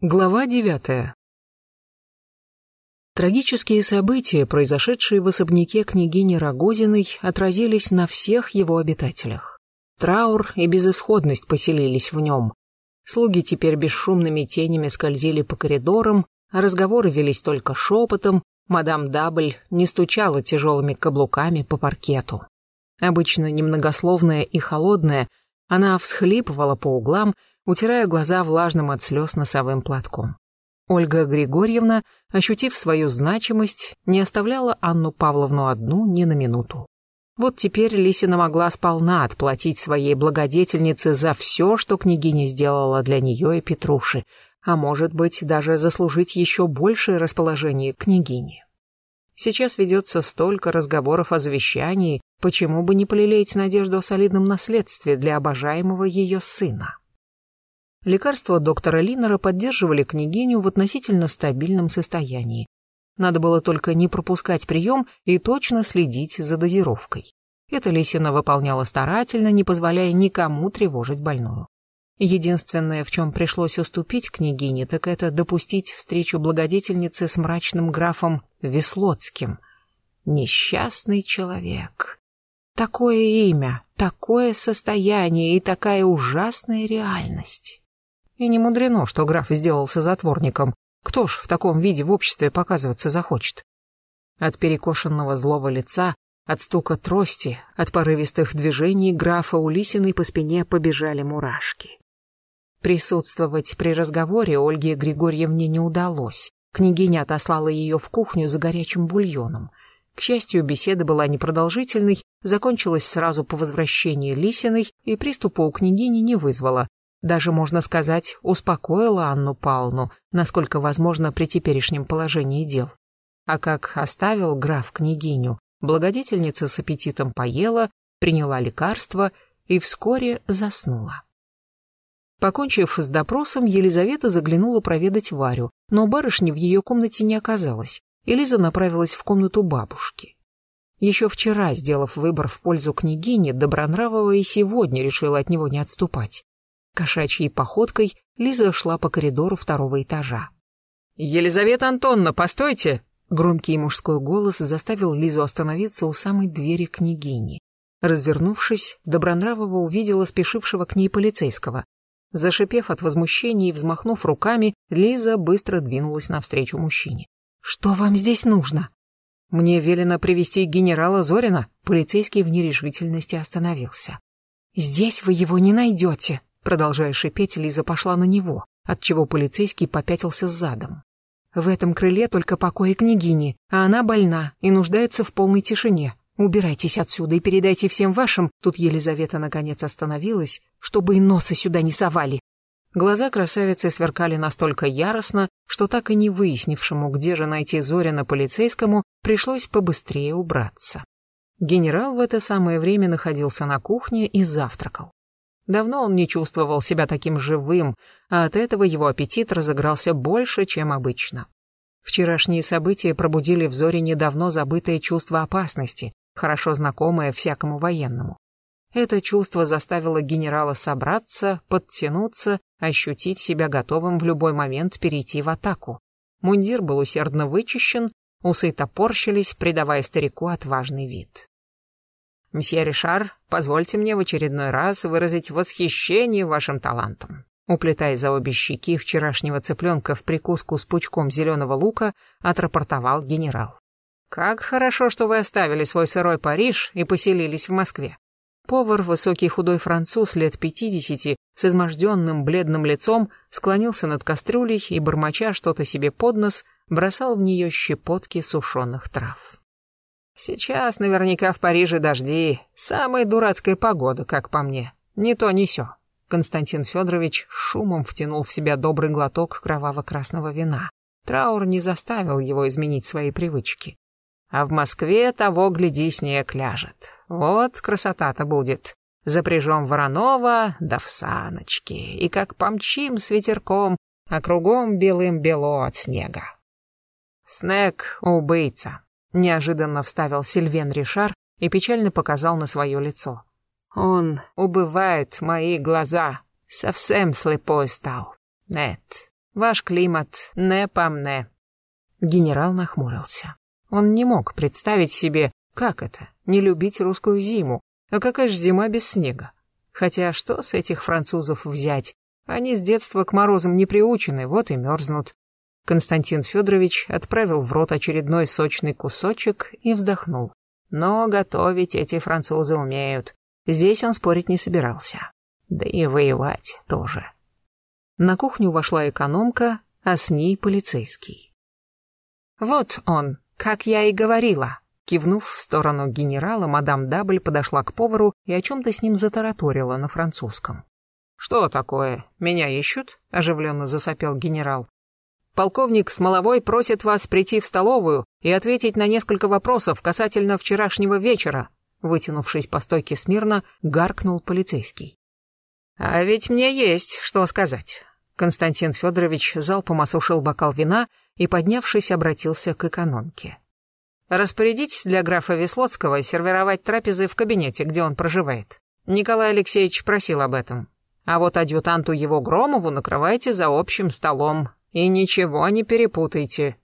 Глава девятая. Трагические события, произошедшие в особняке княгини Рогозиной, отразились на всех его обитателях. Траур и безысходность поселились в нем. Слуги теперь бесшумными тенями скользили по коридорам, а разговоры велись только шепотом, мадам Дабль не стучала тяжелыми каблуками по паркету. Обычно немногословная и холодная, она всхлипывала по углам, утирая глаза влажным от слез носовым платком. Ольга Григорьевна, ощутив свою значимость, не оставляла Анну Павловну одну ни на минуту. Вот теперь Лисина могла сполна отплатить своей благодетельнице за все, что княгиня сделала для нее и Петруши, а может быть, даже заслужить еще большее расположение княгини. Сейчас ведется столько разговоров о завещании, почему бы не полелеять надежду о солидном наследстве для обожаемого ее сына. Лекарства доктора Линнера поддерживали княгиню в относительно стабильном состоянии. Надо было только не пропускать прием и точно следить за дозировкой. Это Лисина выполняла старательно, не позволяя никому тревожить больную. Единственное, в чем пришлось уступить княгине, так это допустить встречу благодетельницы с мрачным графом Веслоцким. Несчастный человек. Такое имя, такое состояние и такая ужасная реальность. И не мудрено, что граф сделался затворником. Кто ж в таком виде в обществе показываться захочет? От перекошенного злого лица, от стука трости, от порывистых движений графа Улисиной по спине побежали мурашки. Присутствовать при разговоре Ольге Григорьевне не удалось. Княгиня отослала ее в кухню за горячим бульоном. К счастью, беседа была непродолжительной, закончилась сразу по возвращении Лисиной и приступа у княгини не вызвала, даже, можно сказать, успокоила Анну Павловну, насколько возможно при теперешнем положении дел. А как оставил граф княгиню, благодетельница с аппетитом поела, приняла лекарство и вскоре заснула. Покончив с допросом, Елизавета заглянула проведать Варю, но барышни в ее комнате не оказалось, и Лиза направилась в комнату бабушки. Еще вчера, сделав выбор в пользу княгини, Добронравова и сегодня решила от него не отступать. Кошачьей походкой Лиза шла по коридору второго этажа. «Елизавета Антонна, постойте!» Громкий мужской голос заставил Лизу остановиться у самой двери княгини. Развернувшись, Добронравова увидела спешившего к ней полицейского. Зашипев от возмущения и взмахнув руками, Лиза быстро двинулась навстречу мужчине. «Что вам здесь нужно?» «Мне велено привести генерала Зорина». Полицейский в нерешительности остановился. «Здесь вы его не найдете», Продолжая шипеть, Лиза пошла на него, отчего полицейский попятился задом. В этом крыле только покои княгини, а она больна и нуждается в полной тишине. Убирайтесь отсюда и передайте всем вашим, тут Елизавета наконец остановилась, чтобы и носа сюда не совали. Глаза красавицы сверкали настолько яростно, что так и не выяснившему, где же найти Зорина полицейскому, пришлось побыстрее убраться. Генерал в это самое время находился на кухне и завтракал. Давно он не чувствовал себя таким живым, а от этого его аппетит разыгрался больше, чем обычно. Вчерашние события пробудили в Зоре недавно забытое чувство опасности, хорошо знакомое всякому военному. Это чувство заставило генерала собраться, подтянуться, ощутить себя готовым в любой момент перейти в атаку. Мундир был усердно вычищен, усы топорщились, придавая старику отважный вид. «Мсье Ришар, позвольте мне в очередной раз выразить восхищение вашим талантом». Уплетая за обе щеки вчерашнего цыпленка в прикуску с пучком зеленого лука, отрапортовал генерал. «Как хорошо, что вы оставили свой сырой Париж и поселились в Москве». Повар, высокий худой француз лет пятидесяти, с изможденным бледным лицом, склонился над кастрюлей и, бормоча что-то себе под нос, бросал в нее щепотки сушеных трав. Сейчас наверняка в Париже дожди. Самая дурацкая погода, как по мне. Не то, не сё. Константин Федорович шумом втянул в себя добрый глоток кроваво-красного вина. Траур не заставил его изменить свои привычки. А в Москве того, гляди, снег ляжет. Вот красота-то будет. Запряжем Воронова, да в саночки. И как помчим с ветерком, а кругом белым бело от снега. Снег — убийца. Неожиданно вставил Сильвен Ришар и печально показал на свое лицо. Он убывает мои глаза. Совсем слепой стал. Нет, Ваш климат не по мне». Генерал нахмурился. Он не мог представить себе, как это, не любить русскую зиму, а какая же зима без снега. Хотя что с этих французов взять? Они с детства к морозам не приучены, вот и мерзнут. Константин Федорович отправил в рот очередной сочный кусочек и вздохнул. Но готовить эти французы умеют. Здесь он спорить не собирался. Да и воевать тоже. На кухню вошла экономка, а с ней полицейский. «Вот он, как я и говорила», Кивнув в сторону генерала, мадам Дабль подошла к повару и о чем-то с ним затараторила на французском. «Что такое? Меня ищут?» — оживленно засопел генерал. Полковник Смоловой просит вас прийти в столовую и ответить на несколько вопросов касательно вчерашнего вечера. Вытянувшись по стойке смирно, гаркнул полицейский. А ведь мне есть что сказать. Константин Федорович залпом осушил бокал вина и, поднявшись, обратился к экономке. Распорядитесь для графа Веслоцкого сервировать трапезы в кабинете, где он проживает. Николай Алексеевич просил об этом. А вот адъютанту его Громову накрывайте за общим столом, и ничего не перепутайте.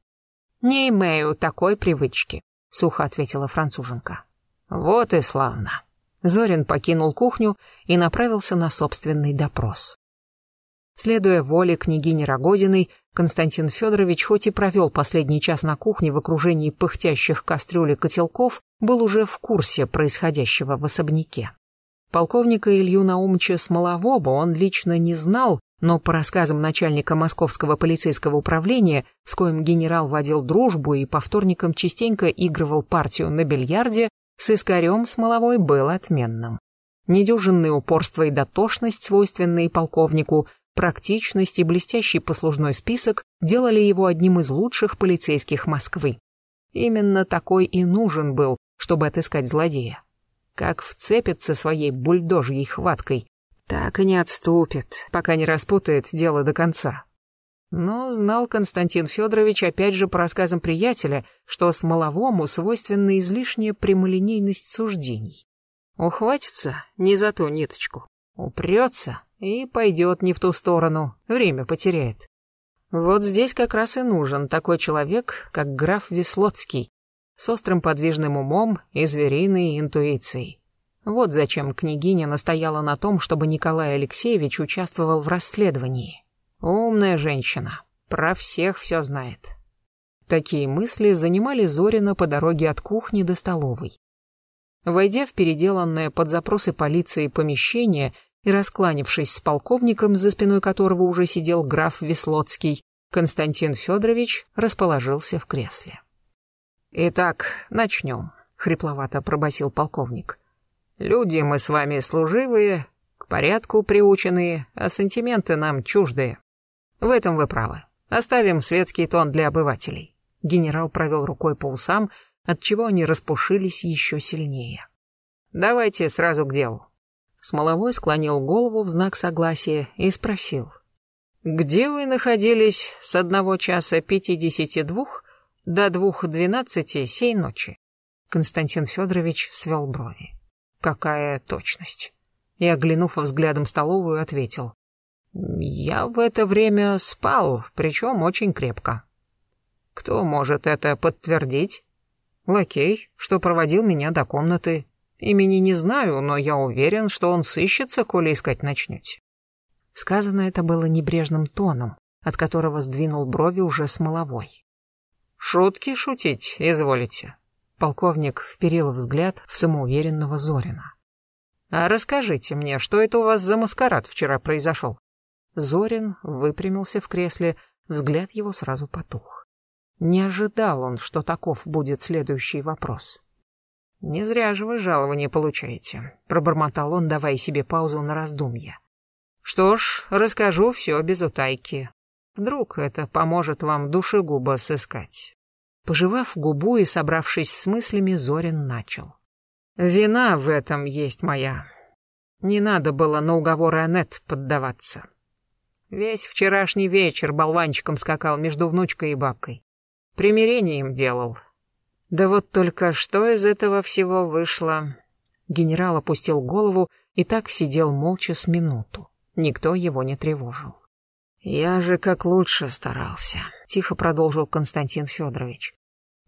Не имею такой привычки, сухо ответила француженка. Вот и славно. Зорин покинул кухню и направился на собственный допрос. Следуя воле княгини Рогозиной, Константин Федорович хоть и провел последний час на кухне в окружении пыхтящих кастрюль и котелков, был уже в курсе происходящего в особняке. Полковника Илью Наумча Смолового он лично не знал, но по рассказам начальника Московского полицейского управления, с коим генерал водил дружбу и по вторникам частенько игрывал партию на бильярде, с искарем Смоловой был отменным. Недюжинное упорство и дотошность, свойственные полковнику, практичность и блестящий послужной список делали его одним из лучших полицейских Москвы. Именно такой и нужен был, чтобы отыскать злодея. Как вцепится своей бульдожьей хваткой, так и не отступит, пока не распутает дело до конца. Но знал Константин Федорович опять же по рассказам приятеля, что Смоловому свойственна излишняя прямолинейность суждений. Ухватится не за ту ниточку, упрется и пойдет не в ту сторону, время потеряет. Вот здесь как раз и нужен такой человек, как граф Веслоцкий, с острым подвижным умом и звериной интуицией. Вот зачем княгиня настояла на том, чтобы Николай Алексеевич участвовал в расследовании. Умная женщина, про всех все знает. Такие мысли занимали Зорина по дороге от кухни до столовой. Войдя в переделанное под запросы полиции помещение и раскланившись с полковником, за спиной которого уже сидел граф Веслоцкий, Константин Федорович расположился в кресле. «Итак, начнем», — хрипловато пробасил полковник. Люди мы с вами служивые, к порядку приученные, а сантименты нам чуждые. В этом вы правы. Оставим светский тон для обывателей. Генерал провел рукой по усам, отчего они распушились еще сильнее. Давайте сразу к делу. Смоловой склонил голову в знак согласия и спросил. «Где вы находились с одного часа пятидесяти двух до двух двенадцати сей ночи?» Константин Федорович свел брови. Какая точность. И, оглянув взглядом столовую, ответил. Я в это время спал, причем очень крепко. Кто может это подтвердить? Лакей, что проводил меня до комнаты. Имени не знаю, но я уверен, что он сыщется, коли искать начнете. Сказано это было небрежным тоном, от которого сдвинул брови уже смоловой. «Шутки шутить, изволите?» Полковник вперил взгляд в самоуверенного Зорина. «А расскажите мне, что это у вас за маскарад вчера произошел?» Зорин выпрямился в кресле, взгляд его сразу потух. Не ожидал он, что таков будет следующий вопрос. «Не зря же вы жалование получаете», — пробормотал он, давая себе паузу на раздумье. «Что ж, расскажу все без утайки. Вдруг это поможет вам душегуба сыскать». Пожевав губу и собравшись с мыслями, Зорин начал. «Вина в этом есть моя. Не надо было на уговоры Аннет поддаваться. Весь вчерашний вечер болванчиком скакал между внучкой и бабкой. Примирение им делал. Да вот только что из этого всего вышло...» Генерал опустил голову и так сидел молча с минуту. Никто его не тревожил. Я же как лучше старался, тихо продолжил Константин Федорович.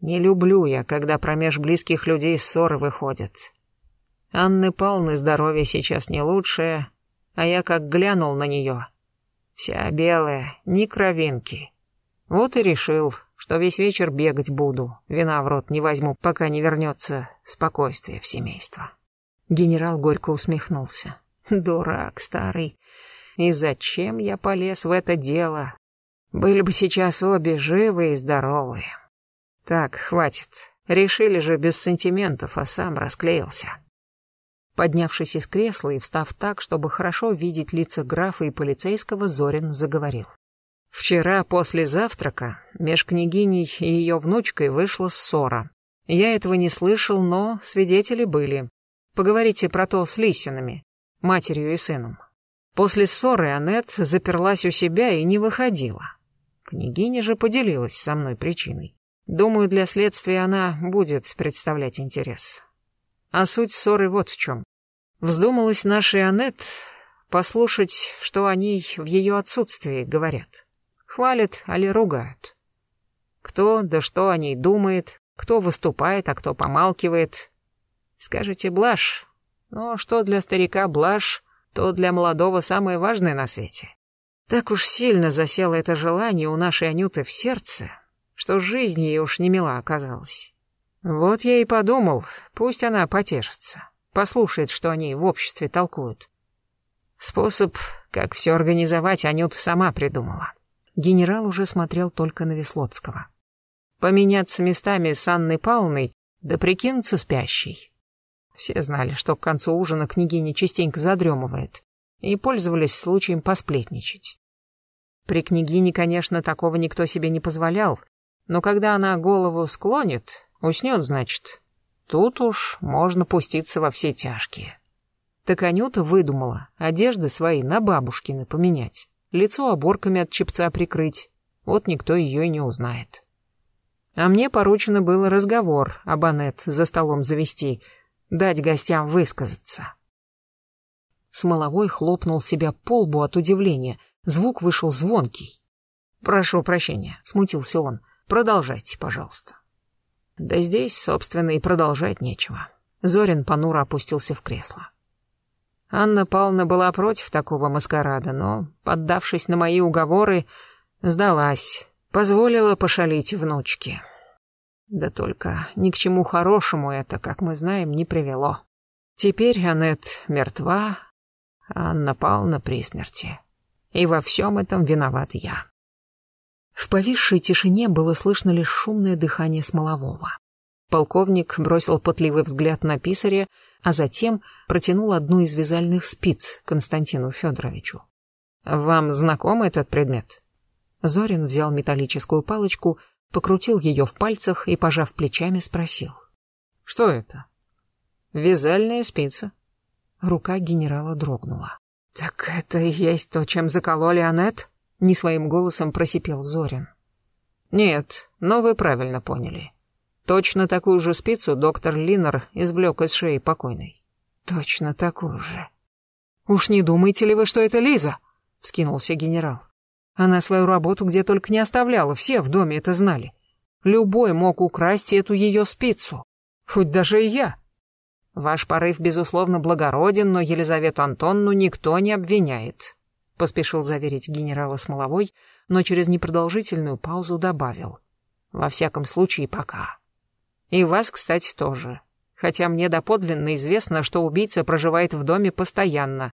Не люблю я, когда промеж близких людей ссоры выходят. Анны Павловны здоровье сейчас не лучшее, а я как глянул на нее. Вся белая, ни кровинки. Вот и решил, что весь вечер бегать буду, вина в рот не возьму, пока не вернется спокойствие в семейство. Генерал горько усмехнулся. Дурак старый. И зачем я полез в это дело? Были бы сейчас обе живы и здоровы. Так, хватит. Решили же без сантиментов, а сам расклеился. Поднявшись из кресла и встав так, чтобы хорошо видеть лица графа и полицейского, Зорин заговорил. Вчера после завтрака меж княгиней и ее внучкой вышла ссора. Я этого не слышал, но свидетели были. Поговорите про то с Лисинами, матерью и сыном. После ссоры Аннет заперлась у себя и не выходила. Княгиня же поделилась со мной причиной. Думаю, для следствия она будет представлять интерес. А суть ссоры вот в чем. Вздумалась нашей Аннет послушать, что они в ее отсутствии говорят. Хвалят, али ругают. Кто да что о ней думает, кто выступает, а кто помалкивает. Скажете, блажь. Но что для старика блажь, то для молодого самое важное на свете. Так уж сильно засело это желание у нашей Анюты в сердце, что жизнь ей уж не мила оказалась. Вот я и подумал, пусть она потешится, послушает, что они в обществе толкуют. Способ, как все организовать, Анюта сама придумала. Генерал уже смотрел только на Веслоцкого. Поменяться местами с Анной Павловной, да прикинуться спящей. Все знали, что к концу ужина княгиня частенько задремывает, и пользовались случаем посплетничать. При княгине, конечно, такого никто себе не позволял, но когда она голову склонит, Уснет, значит. Тут уж можно пуститься во все тяжкие. Так Анюта выдумала одежды свои на бабушкины поменять, лицо оборками от чепца прикрыть. Вот никто ее и не узнает. А мне поручено было разговор об Анет за столом завести, дать гостям высказаться. Смоловой хлопнул себя по лбу от удивления. Звук вышел звонкий. «Прошу прощения», — смутился он. «Продолжайте, пожалуйста». Да здесь, собственно, и продолжать нечего. Зорин понуро опустился в кресло. Анна Павловна была против такого маскарада, но, поддавшись на мои уговоры, сдалась, позволила пошалить внучке. Да только ни к чему хорошему это, как мы знаем, не привело. Теперь Аннет мертва, а Анна Павловна при смерти. И во всем этом виноват я. В повисшей тишине было слышно лишь шумное дыхание Смолового. Полковник бросил пытливый взгляд на писаря, а затем протянул одну из вязальных спиц Константину Федоровичу. «Вам знаком этот предмет?» Зорин взял металлическую палочку, покрутил ее в пальцах и, пожав плечами, спросил. «Что это?» «Вязальная спица». Рука генерала дрогнула. «Так это и есть то, чем закололи Аннет?» Не своим голосом просипел Зорин. Нет, но вы правильно поняли. Точно такую же спицу доктор Линнер извлек из шеи покойной. Точно такую же. Уж не думаете ли вы, что это Лиза? вскинулся генерал. Она свою работу где только не оставляла, все в доме это знали. Любой мог украсть эту ее спицу, хоть даже и я. Ваш порыв, безусловно, благороден, но Елизавету Антонну никто не обвиняет поспешил заверить генерала Смоловой, но через непродолжительную паузу добавил. Во всяком случае, пока. И вас, кстати, тоже. Хотя мне доподлинно известно, что убийца проживает в доме постоянно.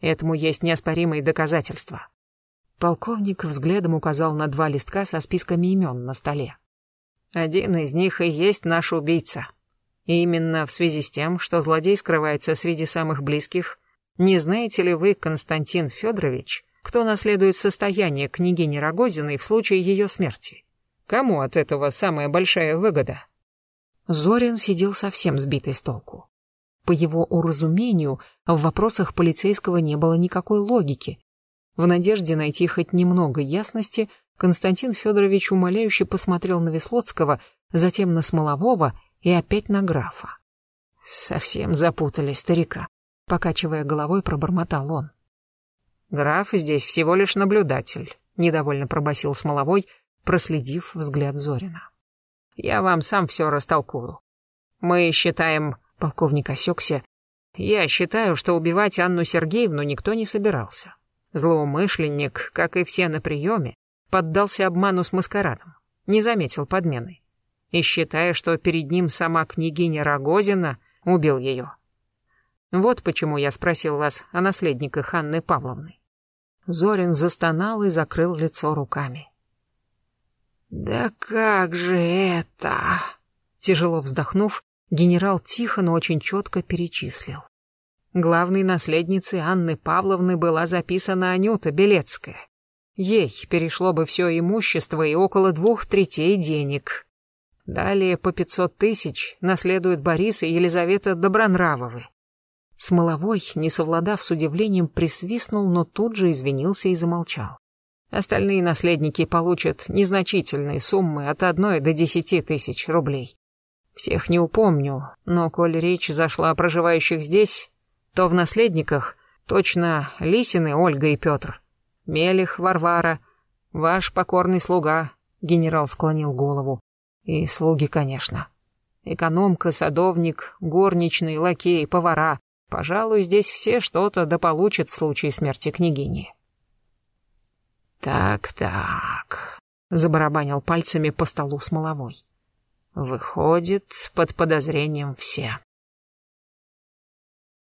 Этому есть неоспоримые доказательства. Полковник взглядом указал на два листка со списками имен на столе. Один из них и есть наш убийца. И именно в связи с тем, что злодей скрывается среди самых близких, не знаете ли вы, Константин Федорович, кто наследует состояние княгини Рогозиной в случае ее смерти? Кому от этого самая большая выгода? Зорин сидел совсем сбитый с толку. По его уразумению, в вопросах полицейского не было никакой логики. В надежде найти хоть немного ясности, Константин Федорович умоляюще посмотрел на Веслоцкого, затем на Смолового и опять на графа. Совсем запутали старика покачивая головой, пробормотал он. Граф здесь всего лишь наблюдатель, недовольно пробасил Смоловой, проследив взгляд Зорина. Я вам сам все растолкую. Мы считаем, полковник осекся, я считаю, что убивать Анну Сергеевну никто не собирался. Злоумышленник, как и все на приеме, поддался обману с маскарадом, не заметил подмены. И считая, что перед ним сама княгиня Рогозина, убил ее. Вот почему я спросил вас о наследниках Анны Павловны. Зорин застонал и закрыл лицо руками. «Да как же это?» Тяжело вздохнув, генерал тихо, но очень четко перечислил. Главной наследницей Анны Павловны была записана Анюта Белецкая. Ей перешло бы все имущество и около двух третей денег. Далее по пятьсот тысяч наследуют Борис и Елизавета Добронравовы. Смоловой, не совладав с удивлением, присвистнул, но тут же извинился и замолчал. Остальные наследники получат незначительные суммы от одной до десяти тысяч рублей. Всех не упомню, но коль речь зашла о проживающих здесь, то в наследниках точно Лисины Ольга и Петр, Мелих Варвара, ваш покорный слуга, генерал склонил голову, и слуги, конечно. Экономка, садовник, горничный, лакей, повара, Пожалуй, здесь все что-то дополучат в случае смерти княгини. «Так-так», — забарабанил пальцами по столу смоловой. «Выходит, под подозрением все».